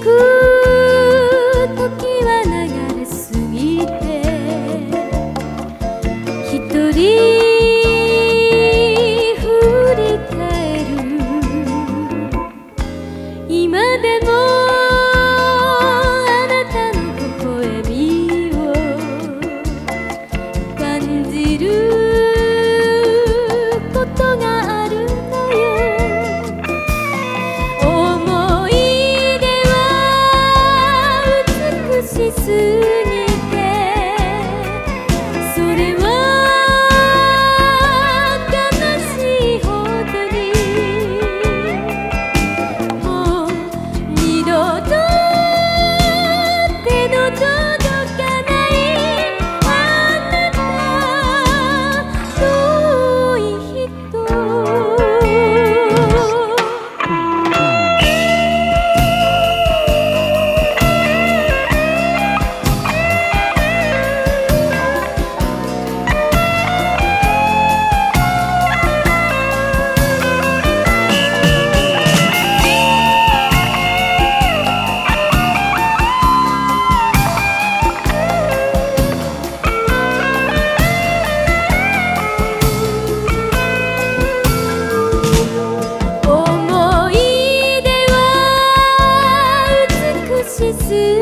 く時は流れすぎて」「一人振り返る」「今でも」sensiz 思い出は美しす